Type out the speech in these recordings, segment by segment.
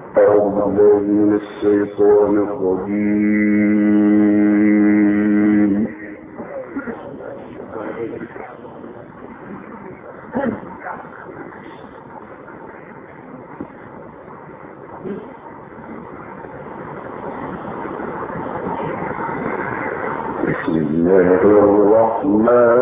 أعوذ بالله من الشيطان الرجيم. بسم الله الرحمن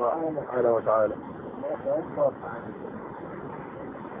معانا السؤال وتعالى يدبر الأمر ويفصل الآيات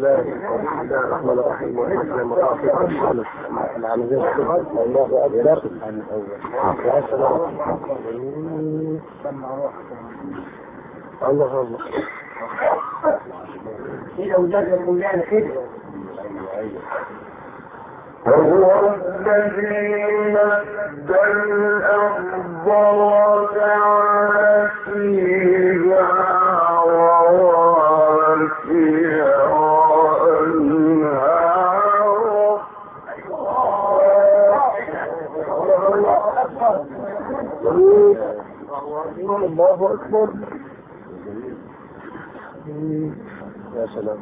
الرحمن الرحيم والسلام العالمين الله اكبر عن الاول الله الله كده ولاد المولانا كده وهو الذي مد الأرض وجعل يا سلام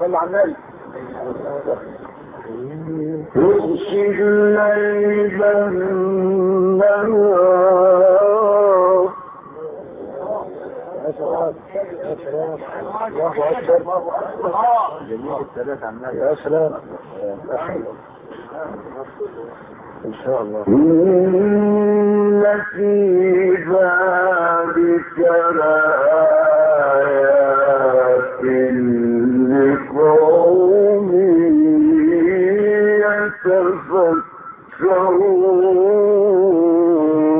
صلى على النبي يغشي الليل النهار يا سلام الله اكبر جميع الثلاث عن يا سلام ان شاء الله. إن في ذلك لآيات لقوم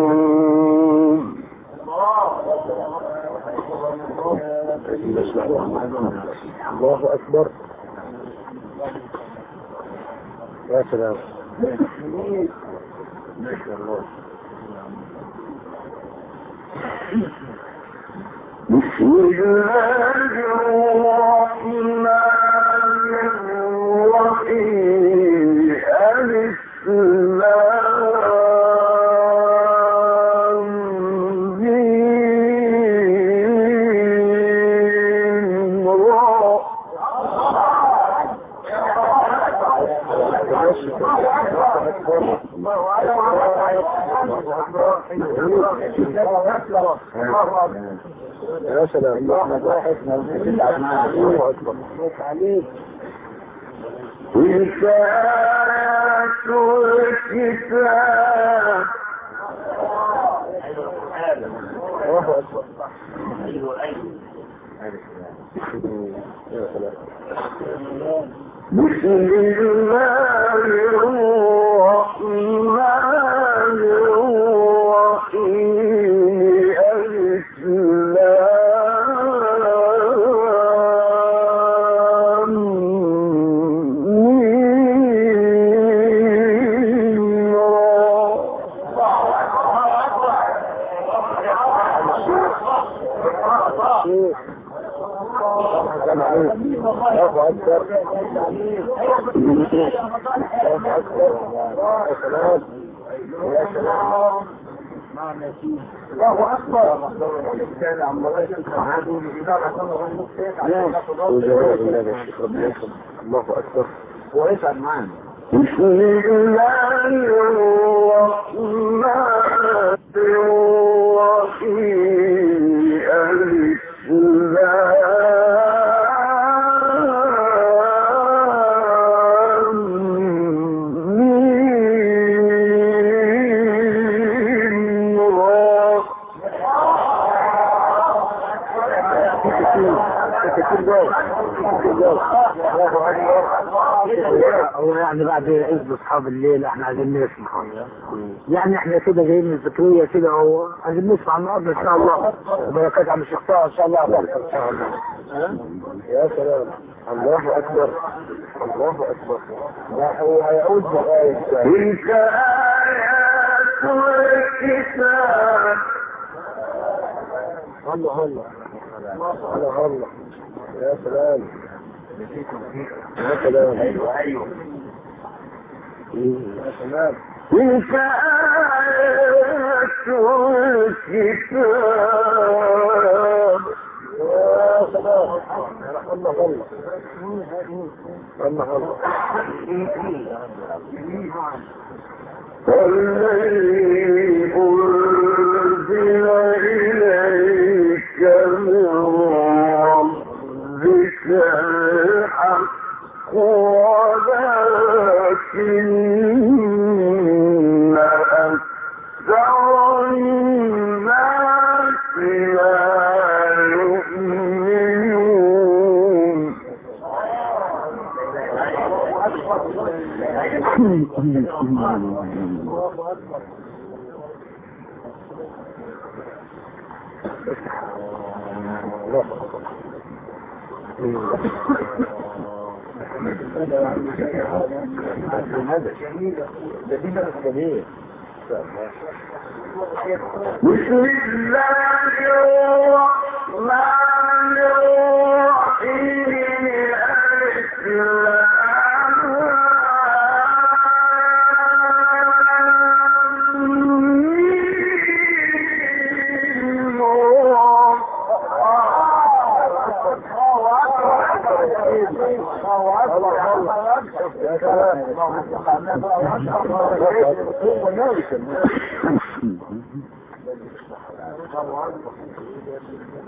يتفكرون. الله اكبر يا سلام بسم الله الرحمن الرحيم ألف يا سلام الله اكبر الكتاب الله اكبر يا سلام بسم الله الرحمن الرحيم. اكبر يا سلام الله أكبر الله اكبر ويسعد بسم الله الرحمن الرحيم يعني بعد عيد اصحاب الليل احنا عايزين نسمع. يعني احنا كده جايين من الذكريه كده اهو عايزين نسمع النهارده ان شاء الله. بركات عم الشيخ ان شاء الله ان شاء الله. يا سلام. الله اكبر الله اكبر لا هو هيعود الثانية تلك آيات الكتاب الله الله الله الله يا سلام. يا سلام. ايوه ايوه يا سلام تلك آيات الكتاب يا سلام الله الله الله الله والذي بسم الله الرحمن الرحيم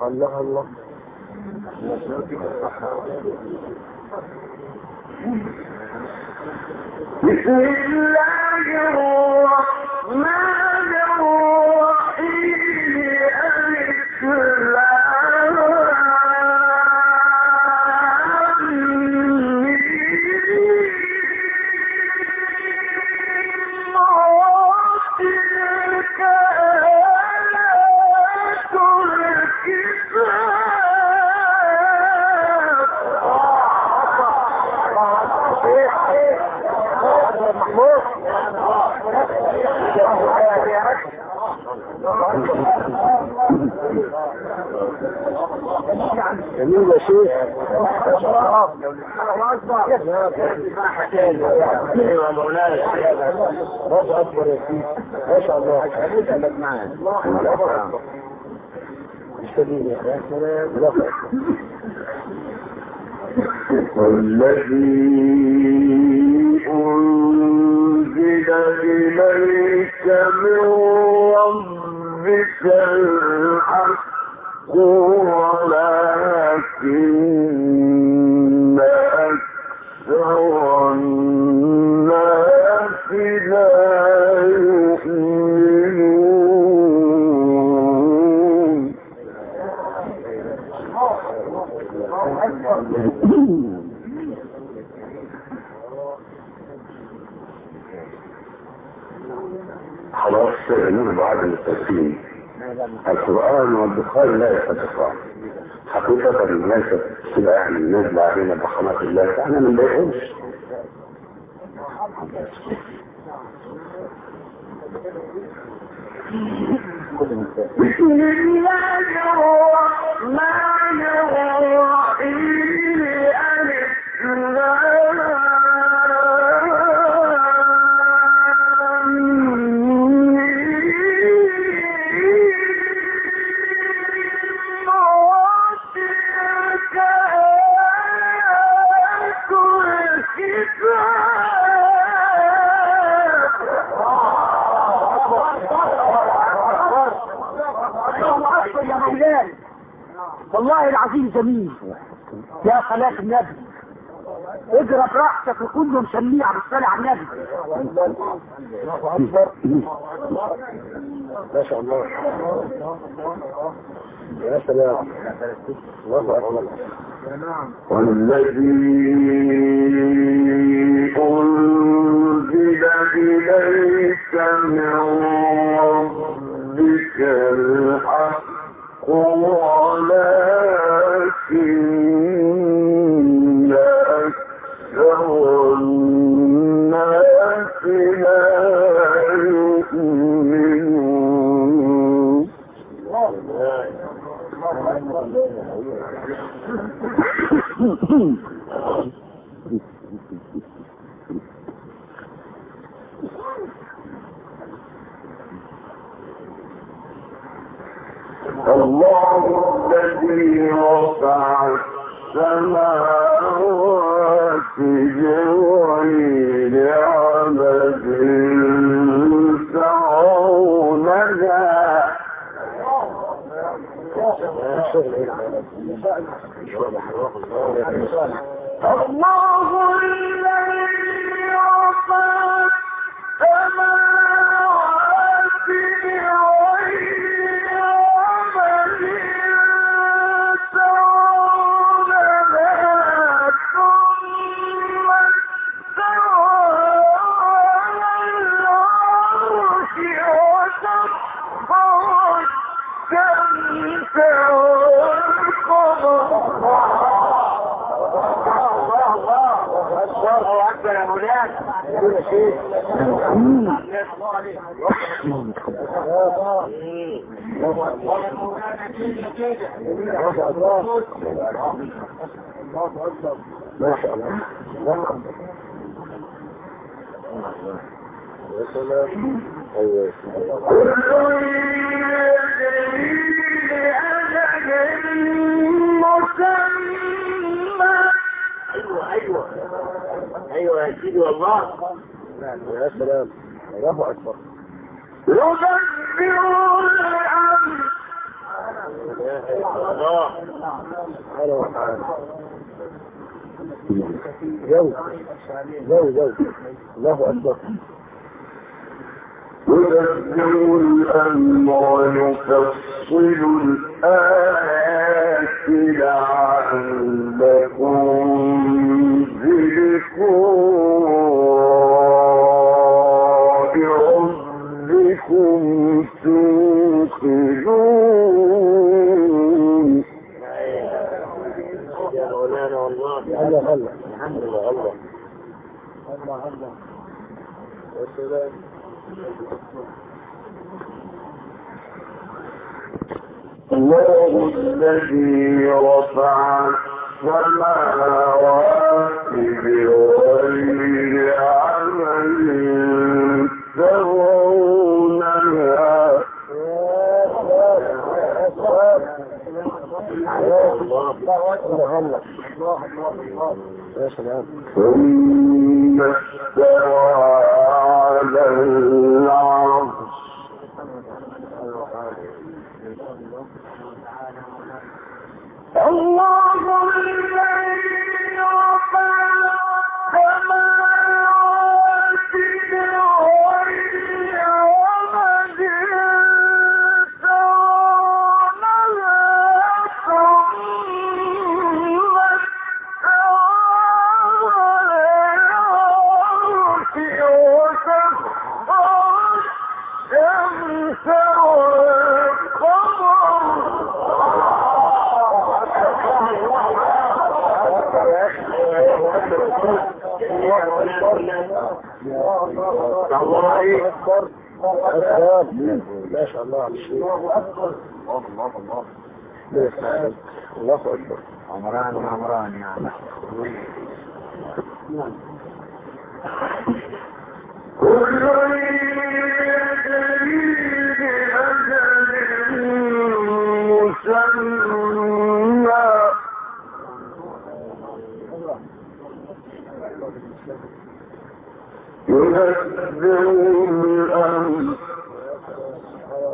الله الله بسم الله الرحمن جميل يا شيخ ايوه مولانا ما اكبر يا سيدي ما شاء الله خليك معانا مستدين يا والذي أنزل إليك من ربك الحق ولكن خلاص نرجع عدم التسليم. القرآن والبخاري لا يتفقان حقيقة الناس تبقى يعني الناس علينا بحماة الله فاحنا ما نضايقهمش بسم الله الرحمن الرحيم. والله العظيم جميل. يا صلاة النبي. اجرى براحتك وكله مسميه على الصلاة على النبي. الله اكبر ما شاء الله. يا سلام. الله اكبر والذي أنزل إليك من ربك الحق. ولكن أكثر الناس لا يؤمنون الله الذي رفع السماوات بغير عمد ترونها الله ما شاء الله. يا سلام ايوه ايوه ايوه ايوه يا سيدي والله يا سلام الله اكبر يدبر الامر الله سبحانه وتعالى جو جو جو الله اكبر يدبر الأمر يفصل الآيات لعلكم بلقاء ربكم توقنون يا مولانا والله هلا هلا الحمد لله الله الله الله يا الله الذي رفع السماوات بغير عمل ترونها يا سلام ثم ما شاء الله على الشيء الله اكبر عمران عمران يا كل يجري لأجل مسمى ينبئ الأمر سبحانه وتعالى يدبر الأمر يفصل الآيات لعلكم بلقاء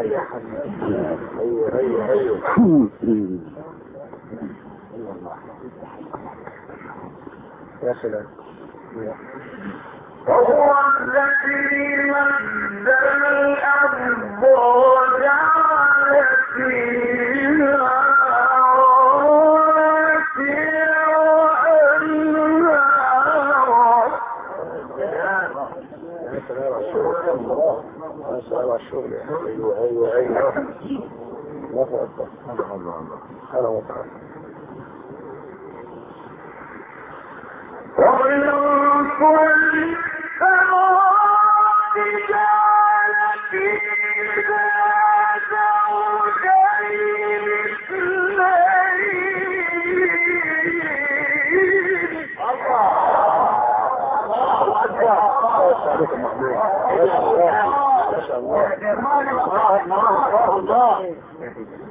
ايوه ايوه ايوه يا سلام وهو الذي مد سبحانه وتعالى.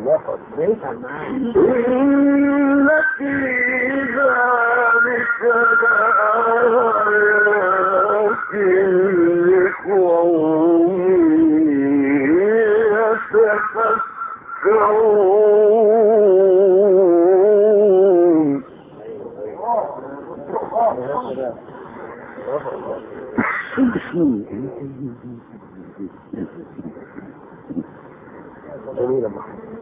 نہیں کرنا جميل محمد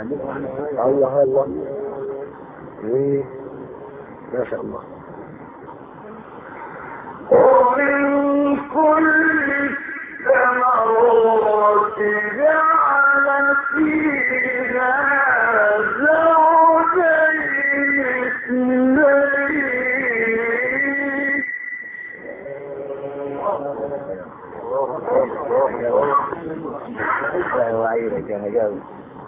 الله الله إيه ما شاء الله ومن كل الثمرات جعل فيها زوجين اثنين الله الله الله الله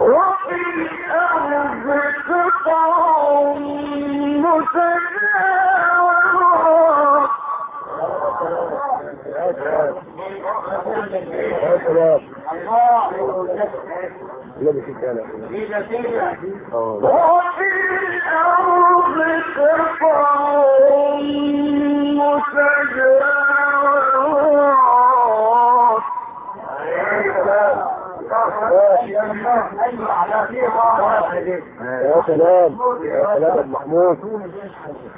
وفي الأرض قطع متجاورات يا سلام يا سلام أبو محمود وفي الأرض قطع متجاورات لا يستعجل وفي الأرض قطع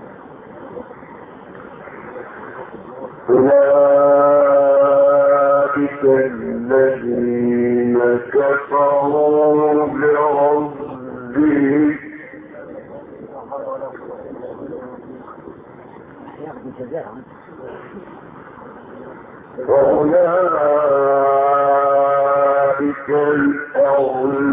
أولئك الذين كفروا بربهم. وأولئك الأغلال.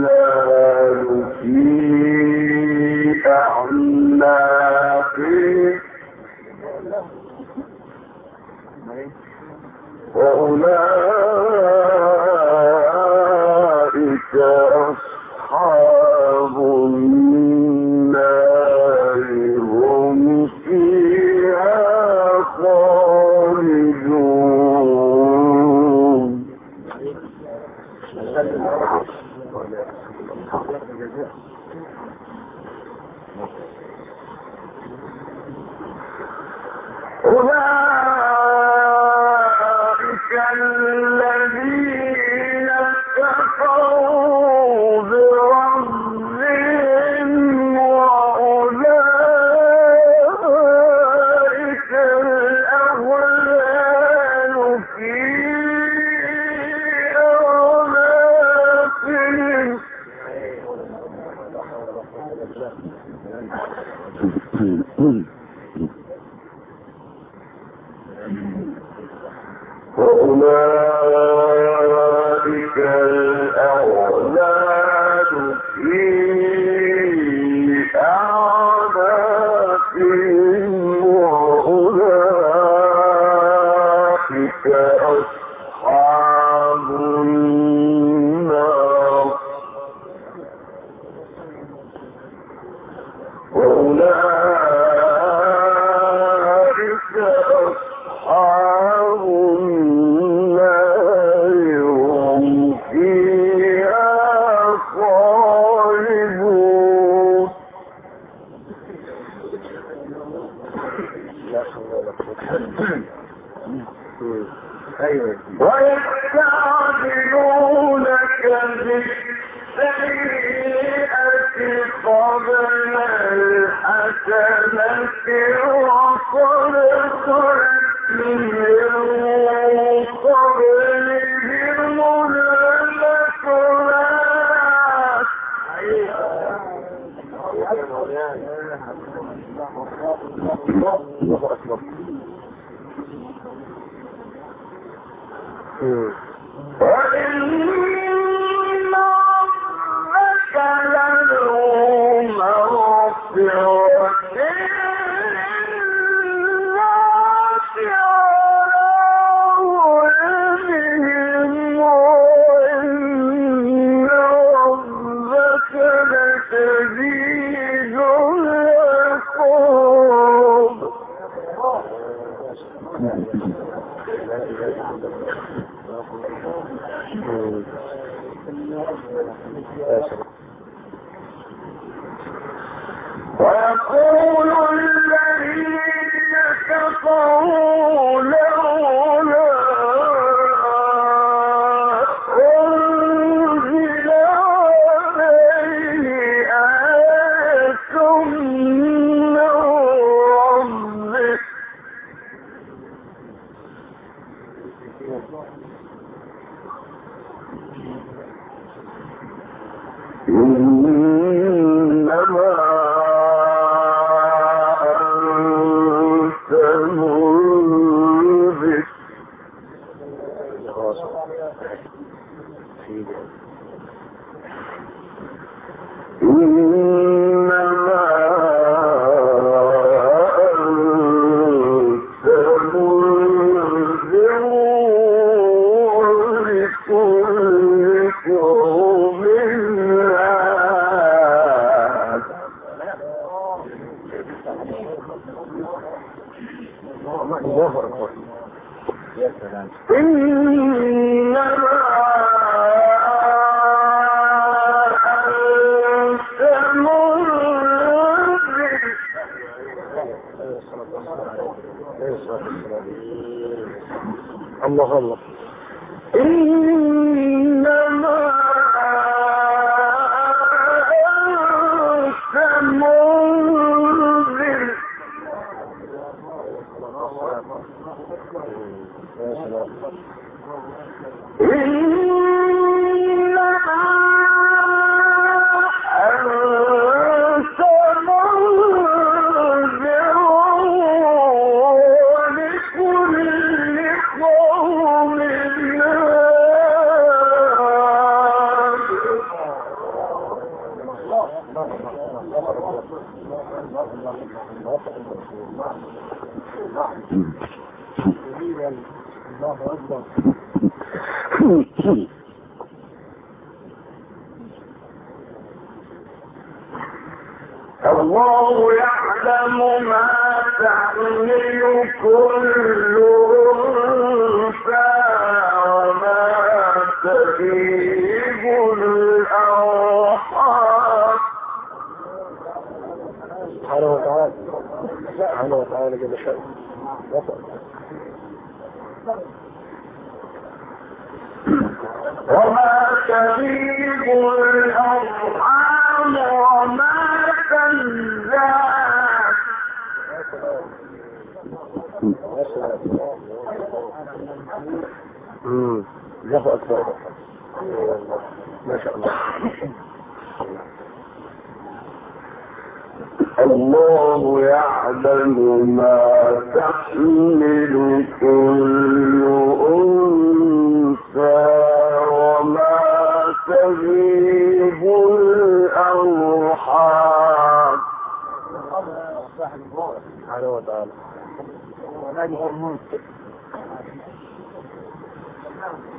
الله أكبر ما شاء الله الله يعلم ما تحمل كل أنسى وما تغيب الأرحام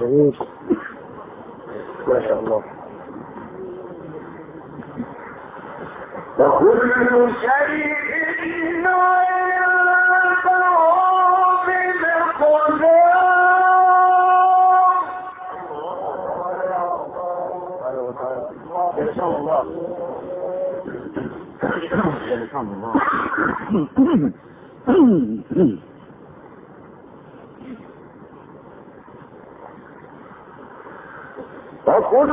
جميل ما شاء الله وكل شيء عنده بمقدار ما شاء الله وكل کل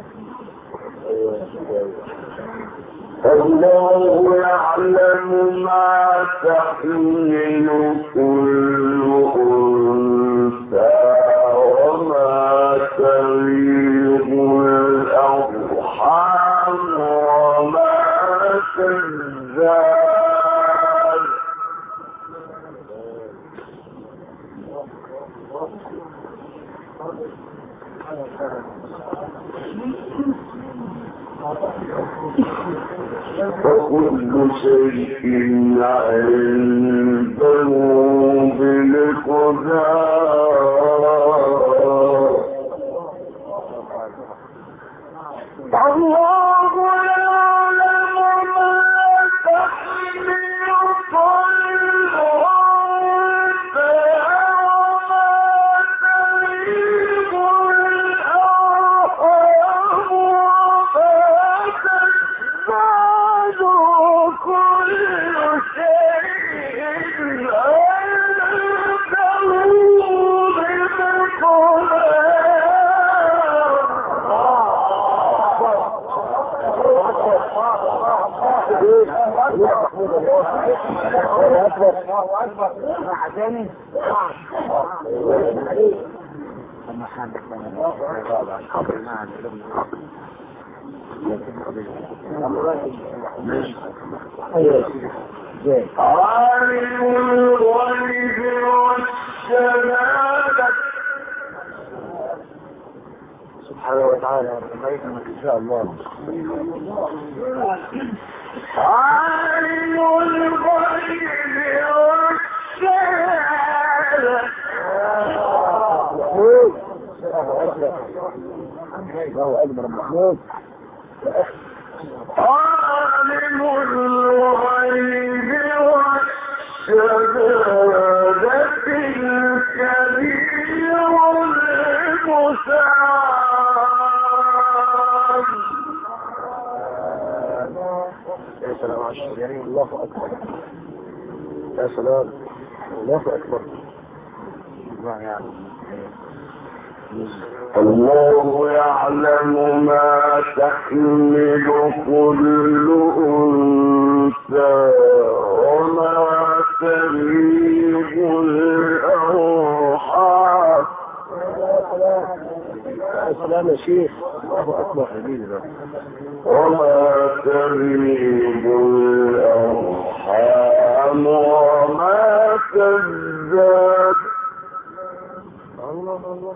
الله يعلم ما تحمل كل أنثى. وكل شيء عنده سبحانه وتعالى ان شاء الله عالم الغيب والشهادة الله اكبر محمود عالم يا سلام الله اكبر يا سلام. الله اكبر يعني الله يعلم ما تحمل كل أنثى وما تميز الأرحام. يا سلام يا شيخ. الله اكبر حبيبي وما تميز الأرحام وما تزداد. الله الله.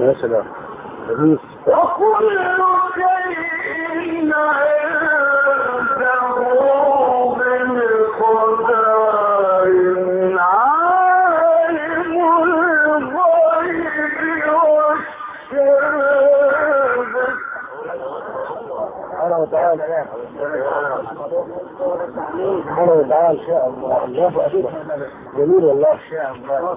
يا سلام وكل شيء عنده سبحانه وتعالى شاء الله الله اكبر جميل والله شاء الله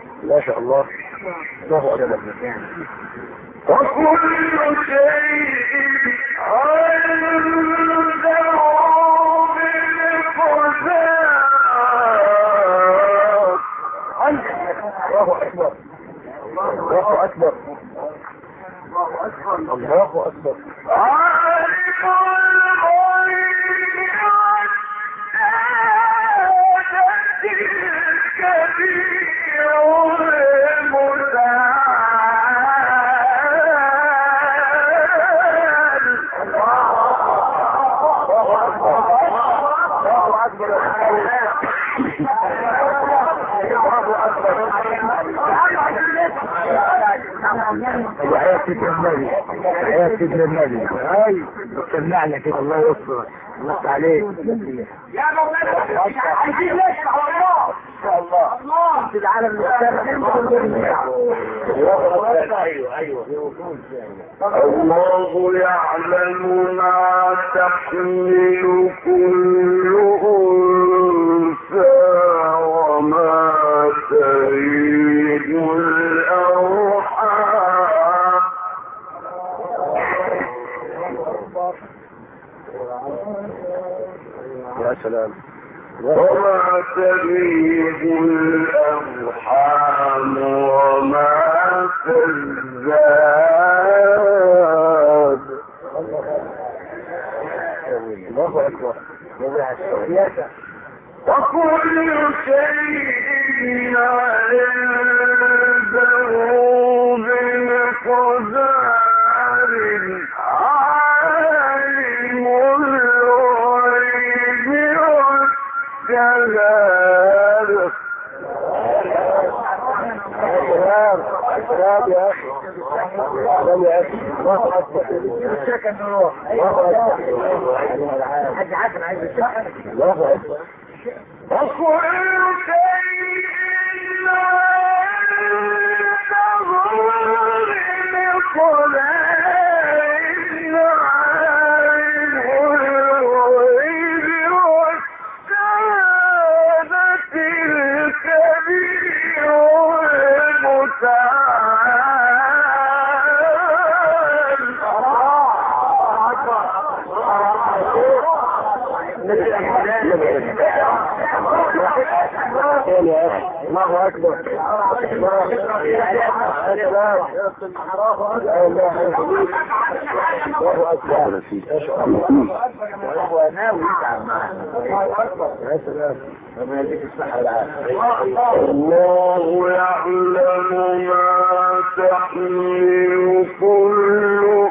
ما شاء الله. الله اكبر وكل شيء عنده بمقدار الله اكبر الله اكبر الله اكبر عالم الغيب والشهادة سيدنا النبي. حياة سيدنا النبي. هاي سمعنا كده الله يستر الله عليك يا مولانا عايزين نشرح والله ان شاء الله في العالم ايوه ايوه الله يعلم ما تحمل كل أنثى وما تريد الأرحام يا سلام وما تريد الأرحام وما تزداد. الله اكبر وكل شيء عنده بمقدار عالم والشهادة سلام سلام يا اخي سلام يا اخي الله اكبر الله اكبر حاج حسن عايز يشرح الله اكبر اكبر الله اكبر الله يعلم ما تحمل كل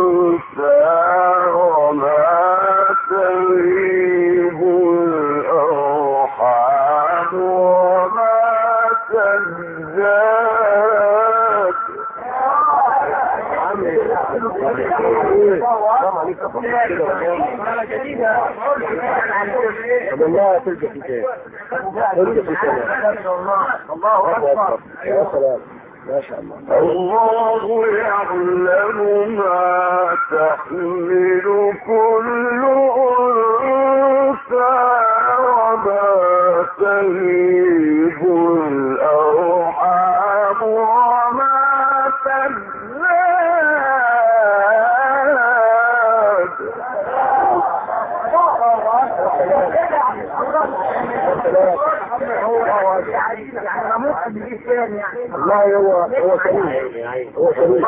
طب الله تلقى في كيف تلقى في كيف الله اكبر يا سلام ما شاء الله الله يعلم ما تحمل كل أنثى وما تغيب الأرحام وما تزداد والله هو هو سليم هو سليم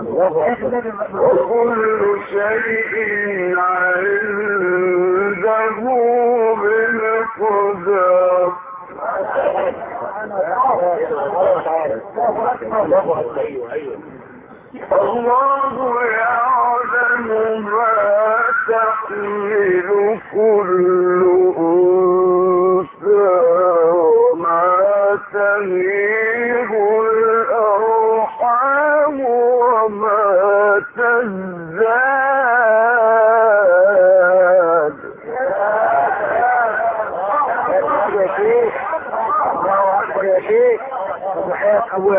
الله وكل شيء عنده الله يعلم ما تحمل كل أنثى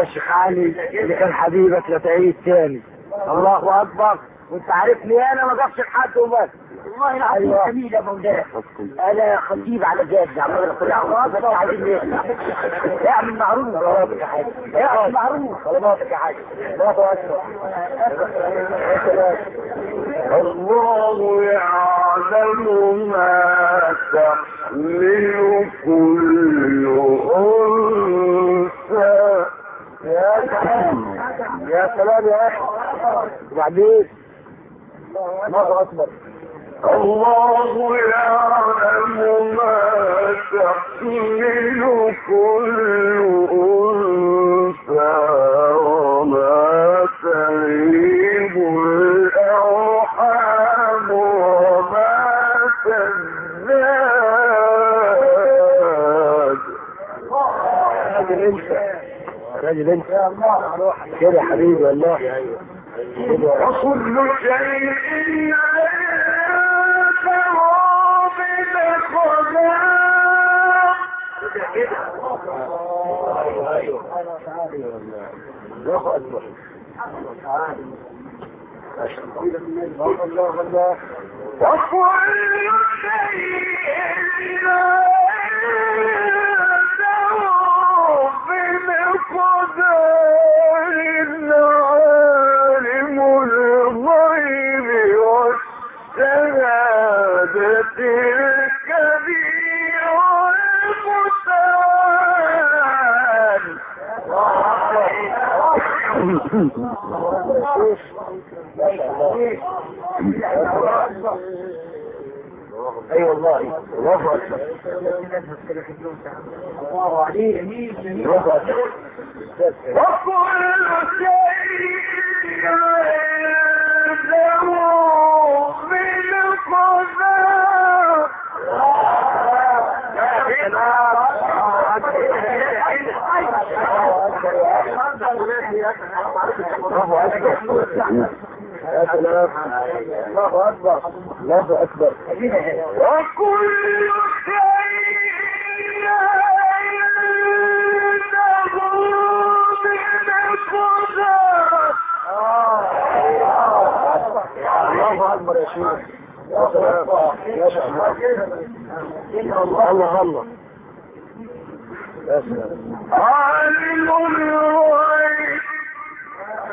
الشيخ علي اللي كان حبيبك لا تعيد تاني. الله اكبر وانت عارفني انا ما جابش لحد وبس والله العظيم أيوة. جميل يا مولانا انا خطيب على جاد عمال اقول يا بس عايزين ايه اعمل معروف صلاتك يا حاج اعمل معروف صلاتك يا حاج الله اكبر يا الله يعلم ما تحمل كل أنثى. يا سلام يا سلام يا اخي وبعدين الله اكبر الله يعلم ما تحمل كل انثى وما تغيب الارض راجل انت كده يا حبيبي والله وكل شيء عنده بمقدار الله عليه الله اكبر وكل شيء عنده بمقدار الله اكبر يا سلام الله اكبر الله اكبر وكل شيء عنده بمقدار الله اكبر يا شيخ يا سلام يا سلام الله الله يا سلام عالم الغيب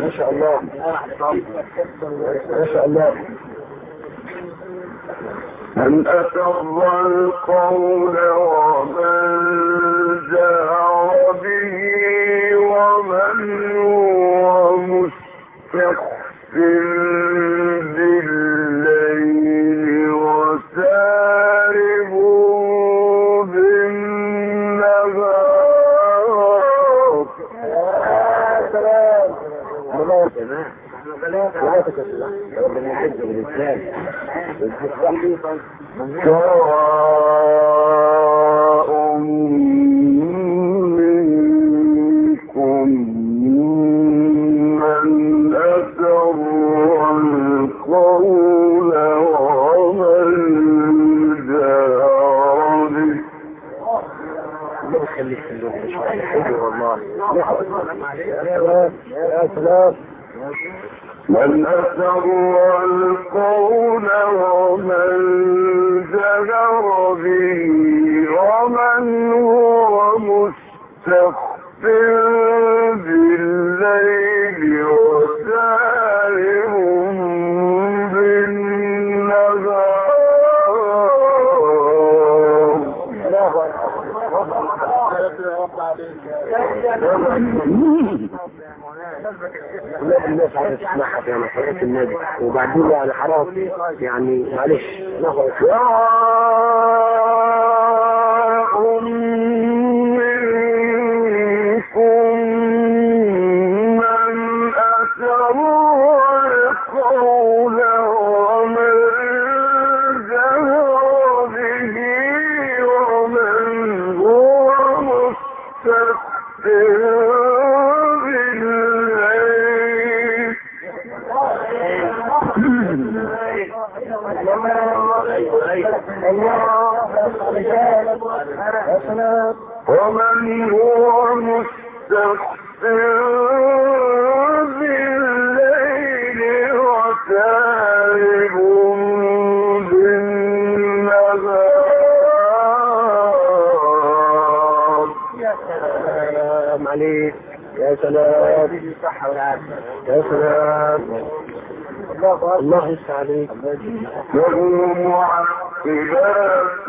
ما شاء القول ومن جاء به ومن هو مستخفي کیوں يعني معلش. نهر الله لهم معقبات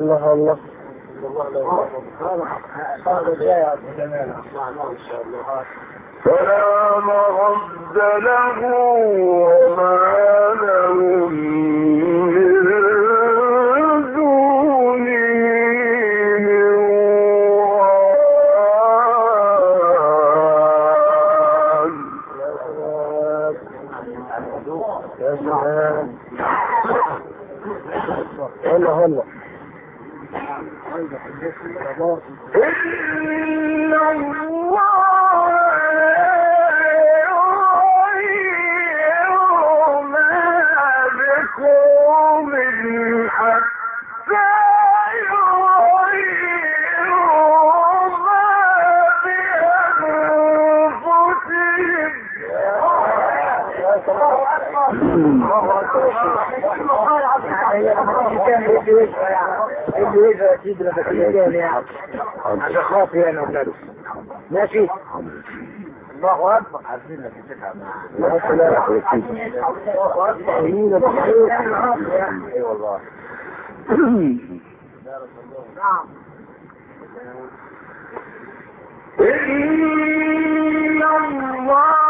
الله الله سلام مرد له وما له من الله عشان خاطري انا ولاده ماشي الله اكبر عارفين لك لا سلام الله اكبر مين اي والله إن الله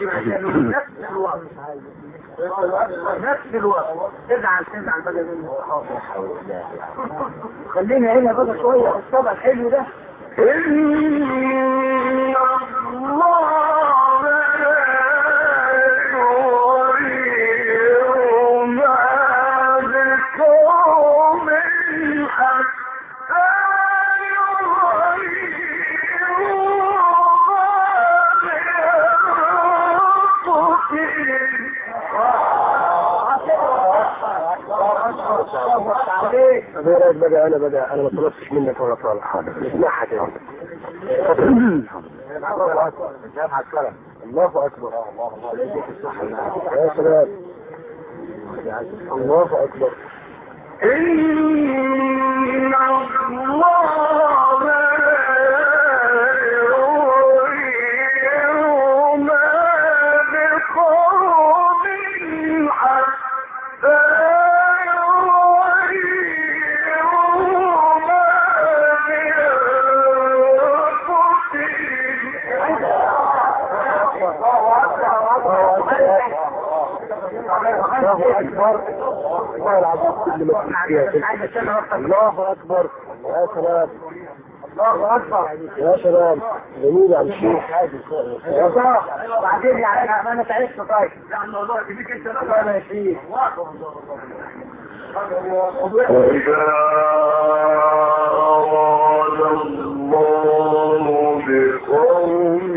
والله العظيم يا نفس الوقت نفس الوقت تزعل تزعل بقى منه خلينا هنا بقى شويه في الطبق الحلو ده. إن الله عليك رايك بقى انا بقى انا ما طلبتش منك ولا طالب حاضر اسمعها كده جامعة الكرم الله اكبر يا شباب الله اكبر ان الله والله العظيم كل ما فيها الله اكبر يا سلام الله اكبر يا سلام جميل يا الشيخ يا صاح بعدين يعني انا انا تعبت طيب لا الموضوع بيك انت لا انا فيه وإذا أراد الله بقوم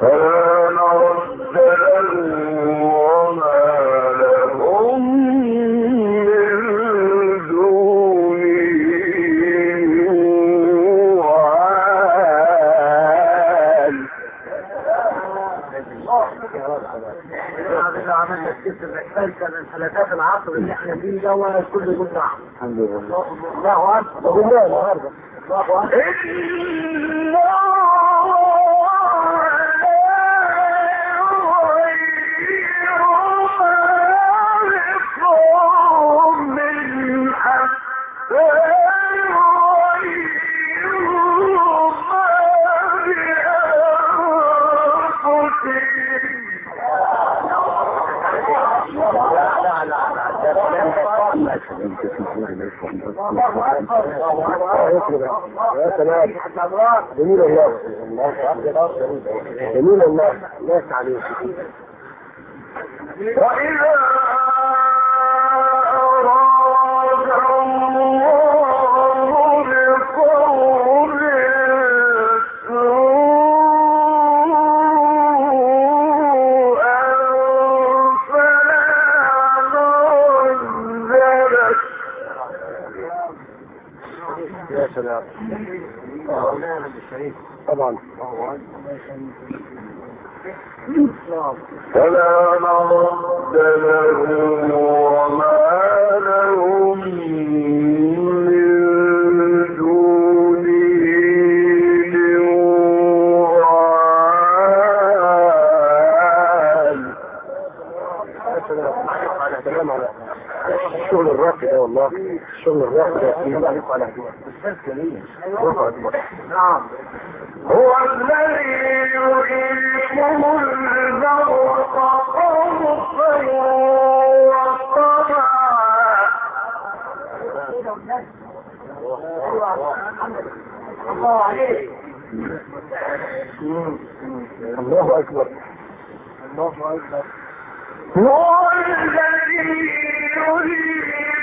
فلا نرد له عملنا الست من العصر اللي احنا فيه ده ولا الكل يقول نعم الحمد لله الله اكبر النهارده الله اكبر يا سلام جميل الله جميل الله الله عليك وإذا طبعا فلا مرد لهم وما لهم من الشغل الراقي ده والله الشغل الراقي ده سلام على الله اكبر نعم هو الذي يريكم البرق خوفا وطمعا الله عليك الله اكبر الله اكبر هو الذي يريكم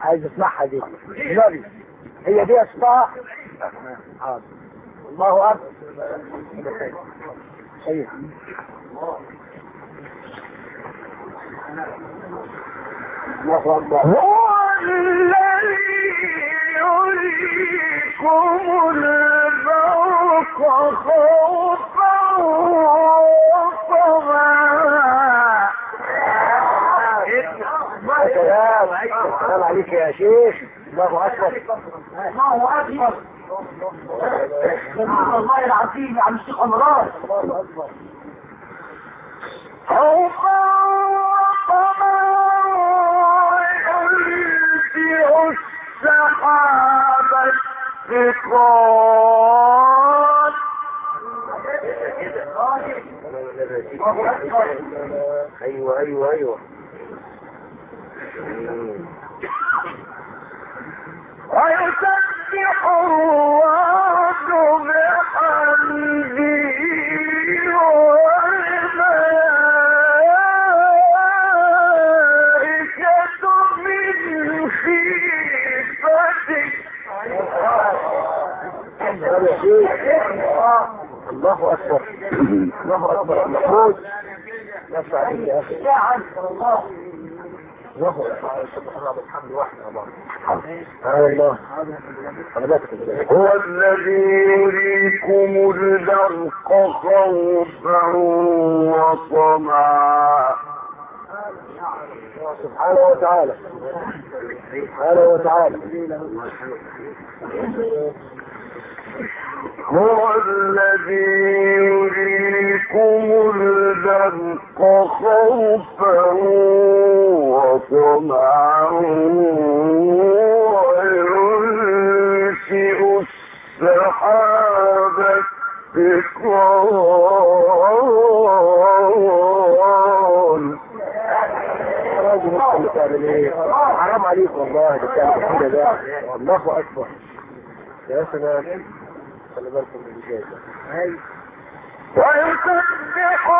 عايز اسمعها دي نبي هي دي اسمها حاضر الله اكبر صحيح الله اكبر هو الذي يريكم البرق خوفا وطمعا سلام عليك يا شيخ الله اكبر الله اكبر سبحان الله العظيم يا عم الشيخ عمران الله اكبر خوفا السحاب الثقال ايوه ايوه ايوه ويسبح الرعد الله اكبر الله اكبر محمود نفع عليك يا اخي الله اكبر سبحان الله الحمد واحد الله سبحان الله هو الذي يريكم البرق خوفا وطمعا. سبحانه وتعالى. سبحانه وتعالى. هو الذي يريكم البرق خوفا وطمعا وينشئ السحاب الثقال حرام عليك والله ده بتعمل ده الله اكبر يا سلام. خلي بالكم من الجاي ويسبح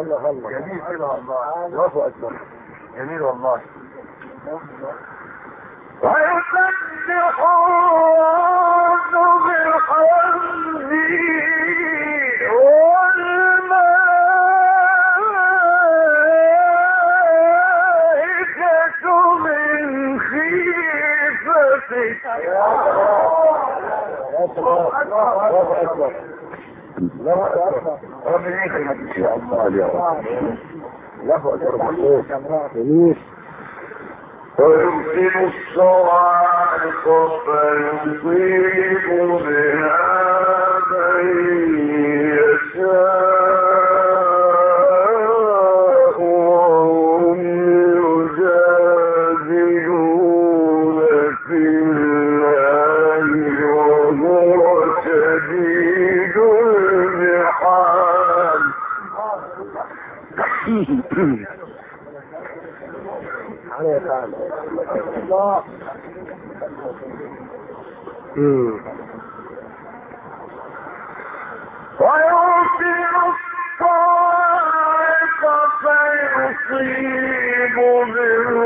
الله الله جميل والله الله اكبر جميل والله ويسبح ويرسل الصواعق فيصيب بها من يشاء الله ويغفر الطائف فيصيب منه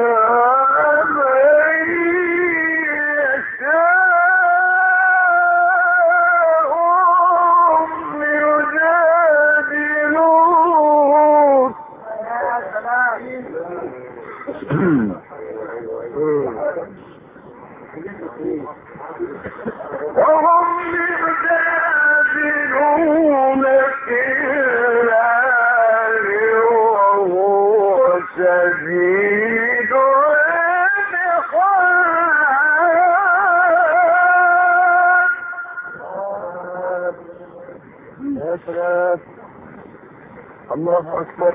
اللهم اكبر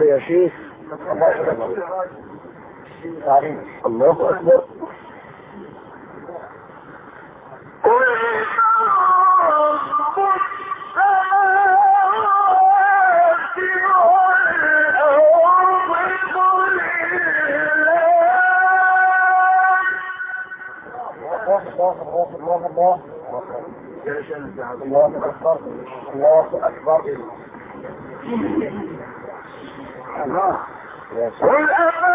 اکبر یا شیخ اللہ اکبر الله أكبر الله أكبر قل أمن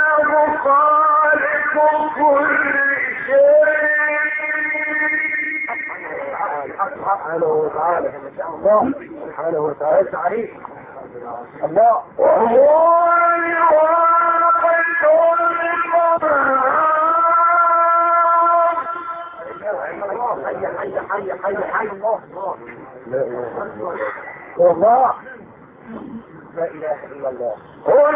سبحانه وتعالى. الله لا اله الا الله قل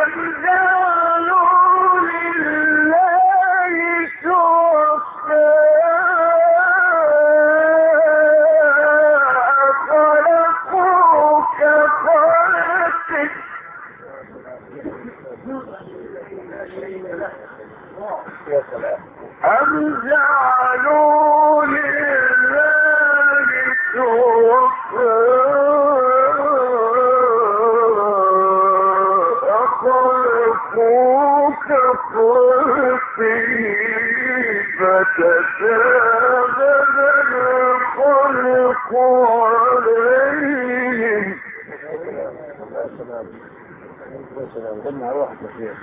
الخير